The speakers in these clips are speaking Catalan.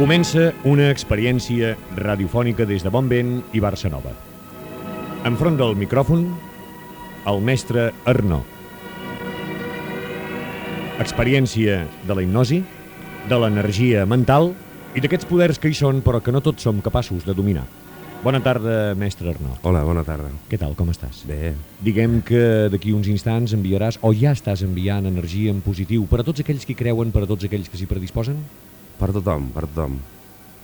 Comença una experiència radiofònica des de Bon Vent i Barça Nova. Enfront del micròfon, el mestre Arnó. Experiència de la hipnosi, de l'energia mental i d'aquests poders que hi són però que no tots som capaços de dominar. Bona tarda, mestre Arnó. Hola, bona tarda. Què tal, com estàs? Bé, Diguem que d'aquí uns instants enviaràs, o ja estàs enviant energia en positiu per a tots aquells que creuen, per a tots aquells que s'hi predisposen? Per tothom, per tothom.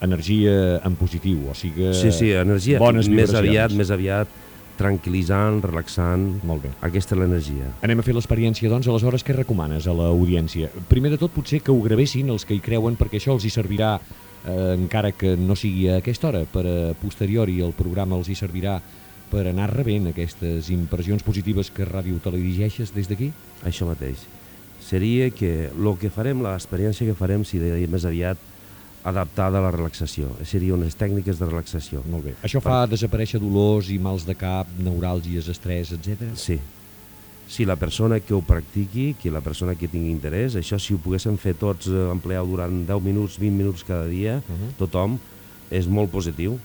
Energia en positiu, o sigui... Sí, sí, energia bones més vibracions. aviat, més aviat tranquil·litzant, relaxant. Molt bé. Aquesta és l'energia. Anem a fer l'experiència, doncs, aleshores què recomanes a l'audiència? Primer de tot, potser que ho gravessin els que hi creuen, perquè això els hi servirà, eh, encara que no sigui a aquesta hora, per a posteriori el programa els hi servirà per anar rebent aquestes impressions positives que radioteledirigeixes des d'aquí? Això mateix. Seria que el que farem, l'experiència que farem, seria més aviat adaptada a la relaxació. Seria unes tècniques de relaxació. Molt bé. Això fa desaparèixer dolors i mals de cap, neuràlgies, estrès, etc. Sí. Si la persona que ho practiqui, que la persona que tingui interès, això si ho poguéssim fer tots, eh, emplear durant 10 minuts, 20 minuts cada dia, Uh -huh. tothom, és molt positiu,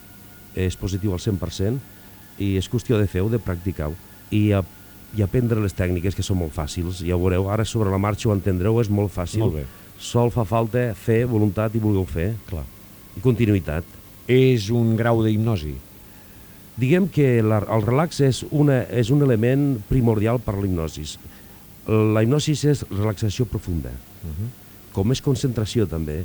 és positiu al 100% i és qüestió de fer-ho, de practicar-ho i, a, i aprendre les tècniques que són molt fàcils, ja ho veureu, ara sobre la marxa ho entendreu, és molt fàcil. Molt bé. Sol fa falta fer voluntat i voler fer, Clar. i continuïtat. És un grau d'hipnosi. Diguem que la, el relax és, una, és un element primordial per a l'hipnosis. La hipnosis és relaxació profunda, Uh -huh. com és concentració també,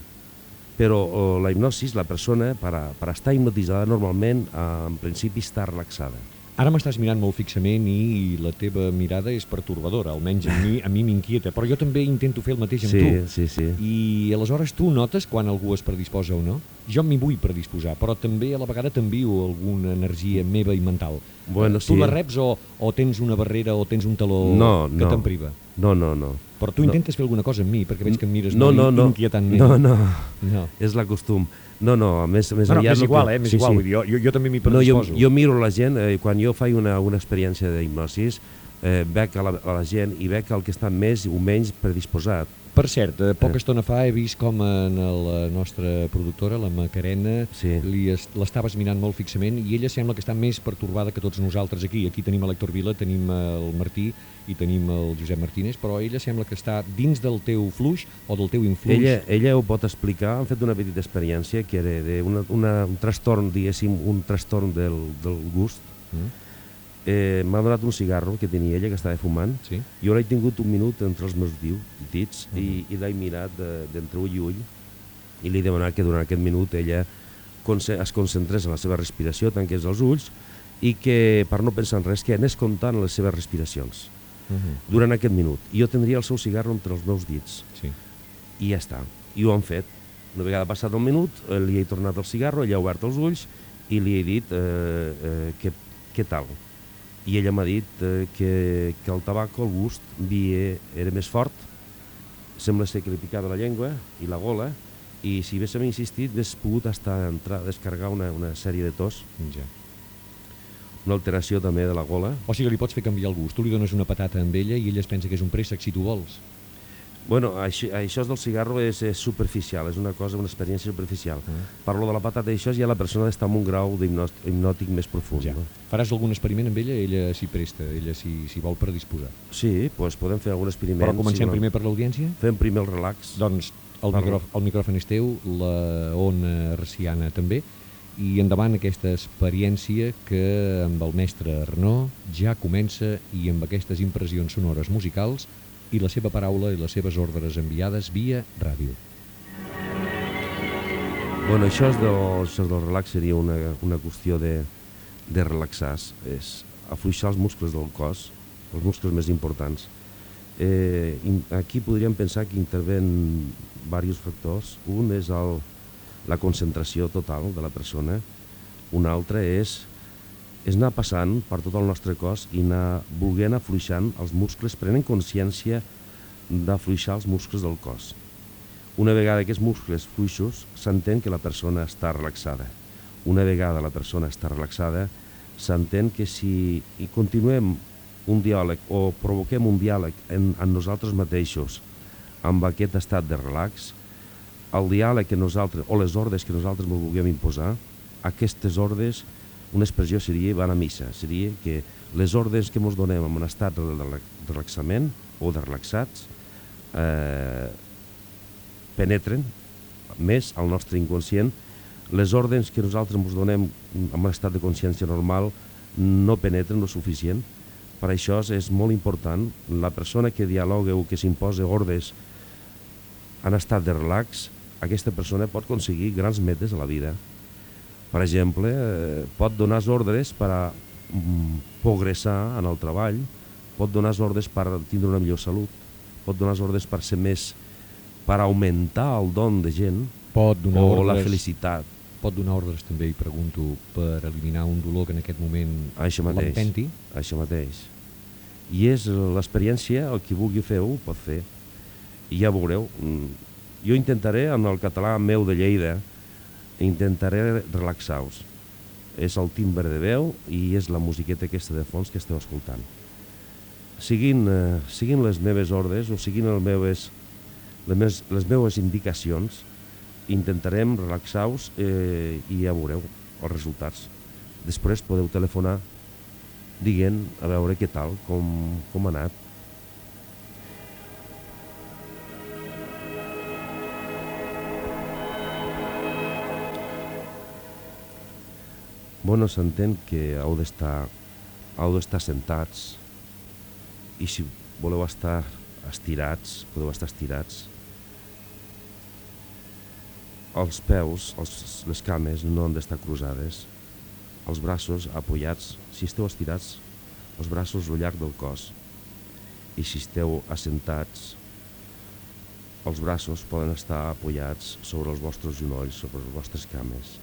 però eh, la hipnosis, la persona, per, a, per estar hipnotitzada normalment, eh, en principi està relaxada. Ara m'estàs mirant molt fixament i la teva mirada és pertorbadora, almenys a mi a mi m'inquieta, però jo també intento fer el mateix amb Sí, tu. sí, sí. I aleshores tu notes quan algú es predisposa o no? Jo m'hi vull predisposar, però també a la vegada t'envio alguna energia meva i mental. Bueno, tu sí. la reps o, o tens una barrera o tens un taló No, que no. te'n priva? No, no, no. Però tu No. intentes fer alguna cosa amb mi, perquè veig que em mires no, molt no, no. inquietantment. No, no, no. és la costum. No, no, a més, més Bueno, aviat... m'és el igual, eh? M'és igual, vull dir, jo, jo, jo també m'hi No, jo, predisposo. jo miro la gent, eh, quan jo faig una, una experiència d'hipnosis, eh, veig a la, a la gent i veig el que està més o menys predisposat. Per cert, eh, poca Eh. estona fa he vist com en la nostra productora, la Macarena, Sí. l'estaves mirant molt fixament i ella sembla que està més pertorbada que tots nosaltres aquí. Aquí tenim a l'Hector Vila, tenim el Martí i tenim el Josep Martínez, però ella sembla que està dins del teu fluix o del teu influx. Ella, ella ho pot explicar, han fet una petita experiència que era de una, una, un trastorn, diguéssim, un trastorn del, del gust. Mm, Eh, M'ha donat un cigarro que tenia ella, que estava fumant, sí? Jo l'he tingut un minut entre els meus diu, dits Mhm. i, i l'he mirat de- d'entre ull i ull i li he demanat que durant aquest minut ella es concentrés en la seva respiració, tanqués els ulls i que, per no pensar en res, que anés comptant les seves respiracions Uh durant aquest minut. I jo tindria el seu cigarro entre els meus dits sí. i ja està. I ho han fet. Una vegada passat el minut, eh, li he tornat el cigarro, ella ha obert els ulls i li he dit eh, eh, què, què tal. I ella m'ha dit eh, que, que el tabaco, el gust, havia, era més fort, sembla ser que li picava la llengua i la gola, i si haguéssim insistit, hagués pogut estar entrar, descarregar una, una sèrie de tos, Ja. una alteració també de la gola. O sigui, li pots fer canviar el gust. Tu li dones una patata amb ella i ella es pensa que és un préssec si tu vols. Bueno, això, això del cigarro és, és superficial, és una cosa, una experiència superficial. Mm. Parlo de la patata i això ja la persona està en un grau hipnòtic més profund. Ja. No? Faràs algun experiment amb ella? Ella s'hi presta, ella s'hi vol predisposar. Sí, doncs podem fer algun experiment. Però comencem si voleu. primer per l'audiència? Fem primer el relax. Doncs el, Parla. micrò, el micròfon és teu, la ona raciana també, i endavant aquesta experiència que amb el mestre Arnó ja comença i amb aquestes impressions sonores musicals i la seva paraula i les seves ordres enviades via ràdio. Bueno, això, és del, això és del relax seria una, una qüestió de, de relaxar, és afluixar els muscles del cos, els muscles més importants. Eh, aquí podríem pensar que interven diversos factors. Un és el, la concentració total de la persona, un altre és, és anar passant per tot el nostre cos i anar volent afluixant els muscles, prenent consciència d'afluixar els muscles del cos. Una vegada aquests muscles fluixos, s'entén que la persona està relaxada. Una vegada la persona està relaxada, s'entén que si i continuem un diàleg o provoquem un diàleg en, en nosaltres mateixos amb aquest estat de relax, el diàleg que nosaltres, o les ordres que nosaltres ens vulguem imposar, aquestes ordres, una expressió seria van a missa, seria que les ordres que ens donem en un estat de relaxament o de relaxats eh, penetren més al nostre inconscient. Les ordres que nosaltres ens donem en un estat de consciència normal no penetren lo suficient. Per això és molt important la persona que dialoga o que s'imposa ordres en estat de relax, aquesta persona pot aconseguir grans metes a la vida. Per exemple, eh, pot donar ordres per a mm, progressar en el treball, pot donar ordres per tindre una millor salut, pot donar ordres per ser més, per augmentar el don de gent pot donar o ordres, la felicitat. Pot donar ordres també, i pregunto, per eliminar un dolor que en aquest moment l'empenti? Això mateix. I és l'experiència, el qui vulgui fer-ho pot fer. I ja veureu, mm, jo intentaré, en el català meu de Lleida, intentaré relaxar-vos. És el timbre de veu i és la musiqueta aquesta de fons que esteu escoltant. Seguint, eh, seguint les meves ordres o seguint les meves, les, meves, les meves indicacions, intentarem relaxar-vos eh, i ja veureu els resultats. Després podeu telefonar dient a veure què tal, com, com ha anat. Bueno, s'entén que heu d'estar heu d'estar sentats i si voleu estar estirats, podeu estar estirats. Els peus, els, les cames no han d'estar cruzades, els braços apoyats, si esteu estirats, els braços al llarg del cos. I si esteu assentats, els braços poden estar apoyats sobre els vostres genolls, sobre les vostres cames.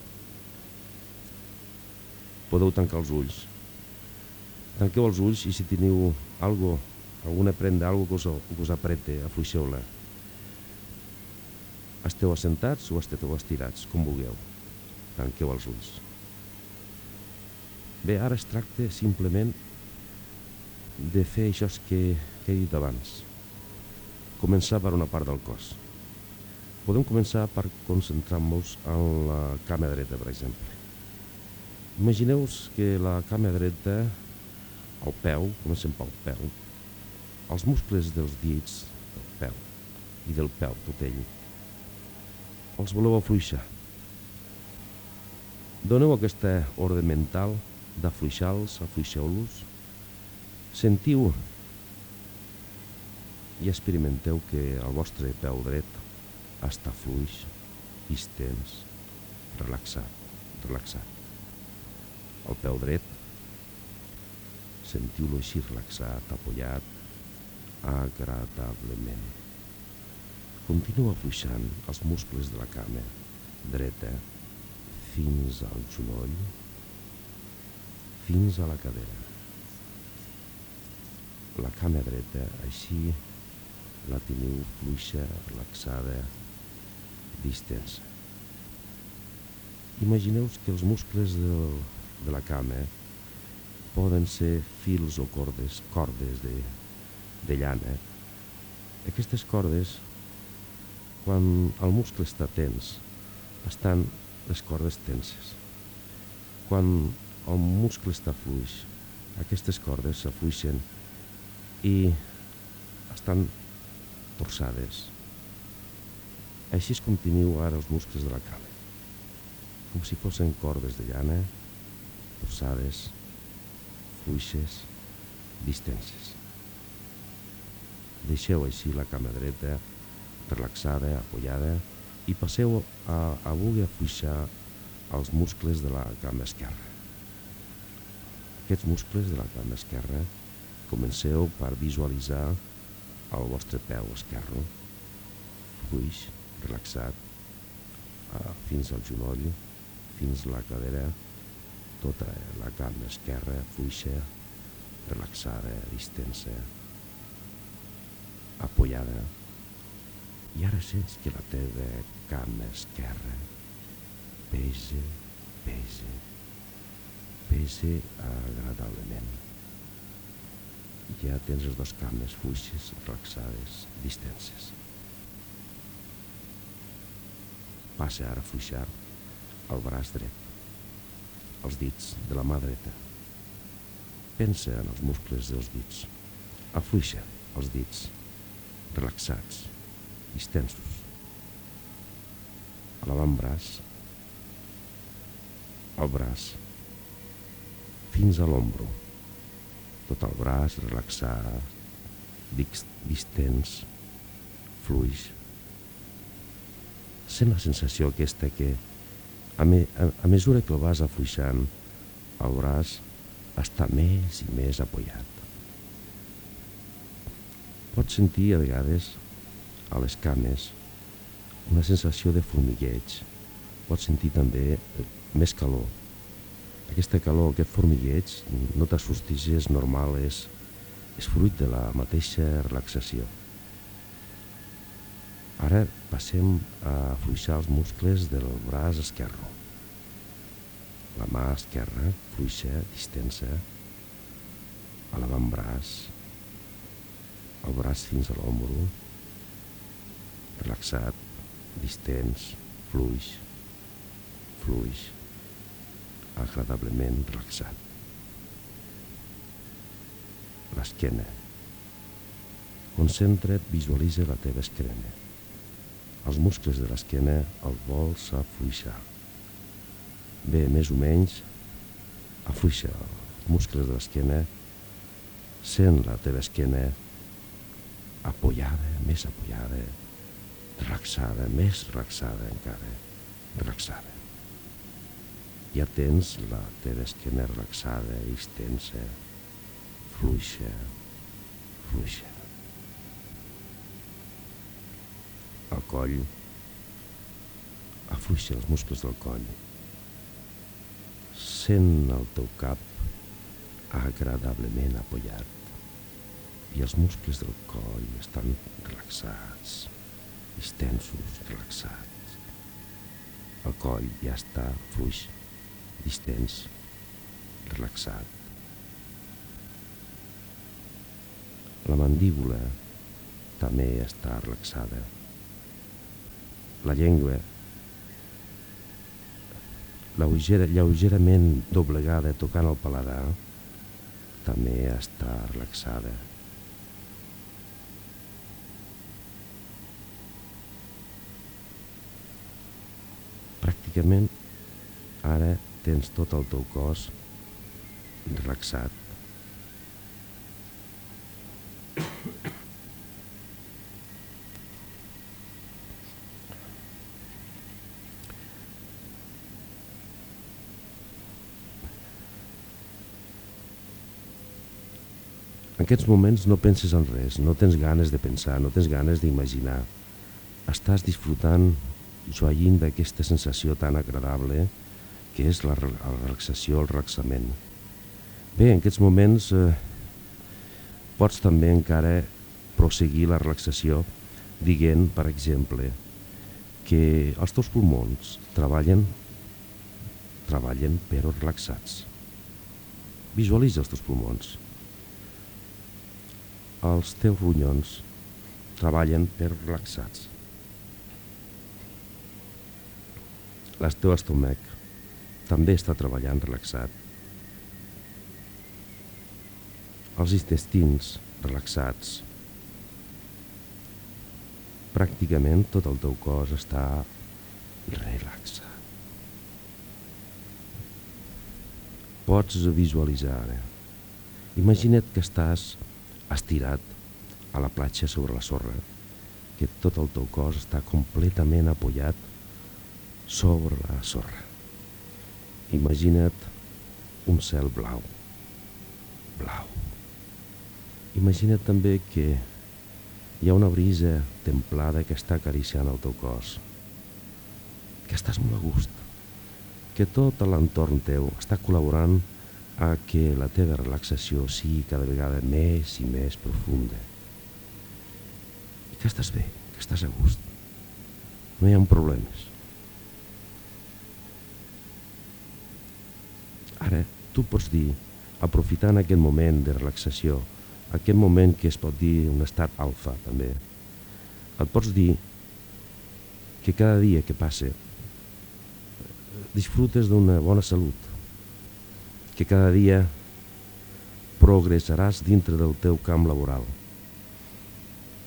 Podeu tancar els ulls. Tanqueu els ulls i si teniu algo, alguna prenda, algo que us, que us aprete, afluixeu-la. Esteu assentats o esteu estirats, com vulgueu. Tanqueu els ulls. Bé, ara es tracta simplement de fer això que, que he dit abans. Començar per una part del cos. Podem començar per concentrar-nos en la cama dreta, per exemple. Imagineu-vos que la cama dreta, el peu, comencem pel peu, els muscles dels dits del peu i del peu, tot ell, els voleu afluixar. Doneu aquesta ordre mental d'afluixar-los, afluixeu-los, sentiu i experimenteu que el vostre peu dret està fluix, distens, relaxat, relaxat. El peu dret, sentiu-lo així relaxat, apoyat, agradablement. Continua afluixant els muscles de la cama dreta fins al genoll, fins a la cadera. La cama dreta, així, la teniu fluixa, relaxada, distensa. Imagineu que els muscles del, de la cama poden ser fils o cordes, cordes de, de llana. Aquestes cordes, quan el muscle està tens, estan les cordes tenses. Quan el muscle està fluix, aquestes cordes s'afluixen i estan torçades. Així es continu ara els muscles de la cama, com si fossin cordes de llana, torçades, fluixes, distenses. Deixeu així la cama dreta, relaxada, apoyada, i passeu a, a voler afluixar els muscles de la cama esquerra. Aquests muscles de la cama esquerra comenceu per visualitzar el vostre peu esquerre, fluix, relaxat, eh, fins al genoll, fins la cadera, tota la cama esquerra, fluixa, relaxada, distensa, apoyada. I ara sents que la teva cama esquerra pesa, pesa, pesa agradablement. Ja tens les dues cames fluixes, relaxades, distenses. passa ara a fluixar el braç dret, els dits de la mà dreta. Pensa en els muscles dels dits. Afluixa els dits, relaxats, distensos. A l'avantbraç, el braç, fins a l'ombro. Tot el braç relaxat, distens, fluix. Sent la sensació aquesta que, a, me, a, a mesura que el vas afluixant, el braç està més i més apoyat. Pots sentir a vegades a les cames una sensació de formigueig. Pots sentir també eh, més calor. Aquesta calor, aquest formigueig, no t'assustis, és normal, és, és fruit de la mateixa relaxació. Ara passem a fluixar els muscles del braç esquerre. La mà esquerra, fluixa, distensa, a l'avantbraç, el braç fins a l'ombro, relaxat, distens, fluix, fluix, agradablement relaxat. L'esquena. Concentra't, visualitza la teva esquena. Els muscles de l'esquena els vols afluixar. Bé, més o menys, afluixa els muscles de l'esquena, sent la teva esquena apoyada, més apoyada, relaxada, més relaxada encara, relaxada. Ja tens la teva esquena relaxada, extensa, fluixa, fluixa. El coll, afluixa els muscles del coll. Sent el teu cap agradablement apoyat i els muscles del coll estan relaxats, distensos, relaxats. El coll ja està fluix, distens, relaxat. La mandíbula també està relaxada la llengua lleugera, lleugerament doblegada tocant el paladar també està relaxada. Pràcticament ara tens tot el teu cos relaxat En aquests moments no penses en res, no tens ganes de pensar, no tens ganes d'imaginar. Estàs disfrutant, joaïnt d'aquesta sensació tan agradable que és la, la relaxació, el relaxament. Bé, en aquests moments eh, pots també encara proseguir la relaxació dient, per exemple, que els teus pulmons treballen, treballen però relaxats. Visualitza els teus pulmons els teus ronyons treballen per relaxats. El teu estómac també està treballant relaxat. Els intestins relaxats. Pràcticament tot el teu cos està relaxat. Pots visualitzar ara. Imagina't que estàs estirat a la platja sobre la sorra, que tot el teu cos està completament apoyat sobre la sorra. Imagina't un cel blau, blau. Imagina't també que hi ha una brisa templada que està acariciant el teu cos, que estàs molt a gust, que tot l'entorn teu està col·laborant a que la teva relaxació sigui cada vegada més i més profunda. I que estàs bé, que estàs a gust. No hi ha problemes. Ara, tu pots dir, aprofitant aquest moment de relaxació, aquest moment que es pot dir un estat alfa també, et pots dir que cada dia que passa disfrutes d'una bona salut, que cada dia progressaràs dintre del teu camp laboral,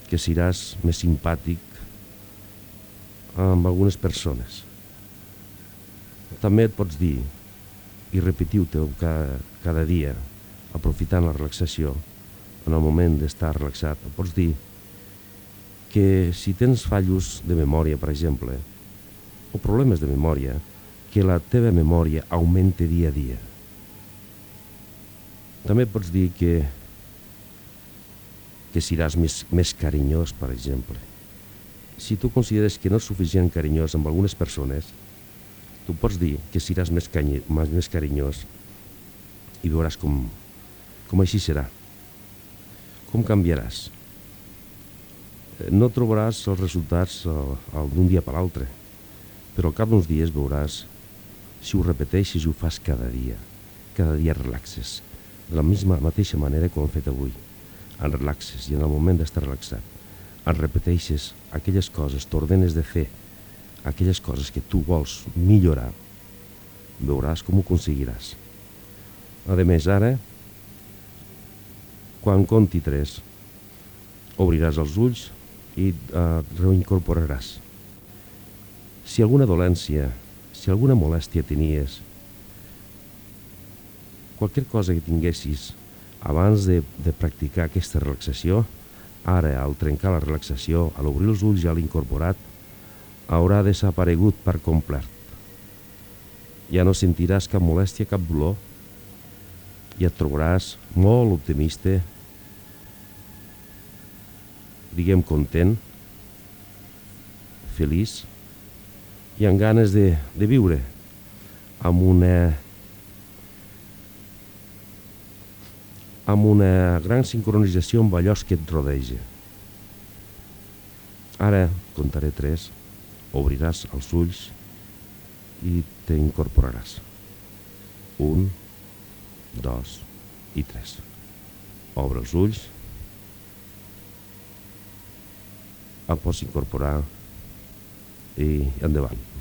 que seràs més simpàtic amb algunes persones. També et pots dir, i repetiu-te cada, cada dia, aprofitant la relaxació, en el moment d'estar relaxat, et pots dir que si tens fallos de memòria, per exemple, o problemes de memòria, que la teva memòria augmente dia a dia. També pots dir que que seràs més, més carinyós, per exemple. Si tu consideres que no és suficient carinyós amb algunes persones, tu pots dir que seràs més, canyi, més, carinyós i veuràs com, com així serà. Com canviaràs? Eh, no trobaràs els resultats d'un dia per l'altre, però al cap d'uns dies veuràs si ho repeteixes i ho fas cada dia. Cada dia relaxes, de la misma mateixa manera que ho hem fet avui en relaxes i en el moment d'estar relaxat, en repeteixes aquelles coses, t'ordenes de fer aquelles coses que tu vols millorar, veuràs com ho aconseguiràs. A més, ara, quan conti tres, obriràs els ulls i eh, reincorporaràs. Si alguna dolència, si alguna molèstia tenies, qualsevol cosa que tinguessis abans de, de practicar aquesta relaxació, ara, al trencar la relaxació, a l'obrir els ulls ja l'incorporat, haurà desaparegut per complet. Ja no sentiràs cap molèstia, cap dolor, i et trobaràs molt optimista, diguem content, feliç i amb ganes de, de viure amb una amb una gran sincronització amb allò que et rodeja. Ara contaré tres, obriràs els ulls i t'incorporaràs. Un, dos i tres. Obre els ulls, et pots incorporar i endavant.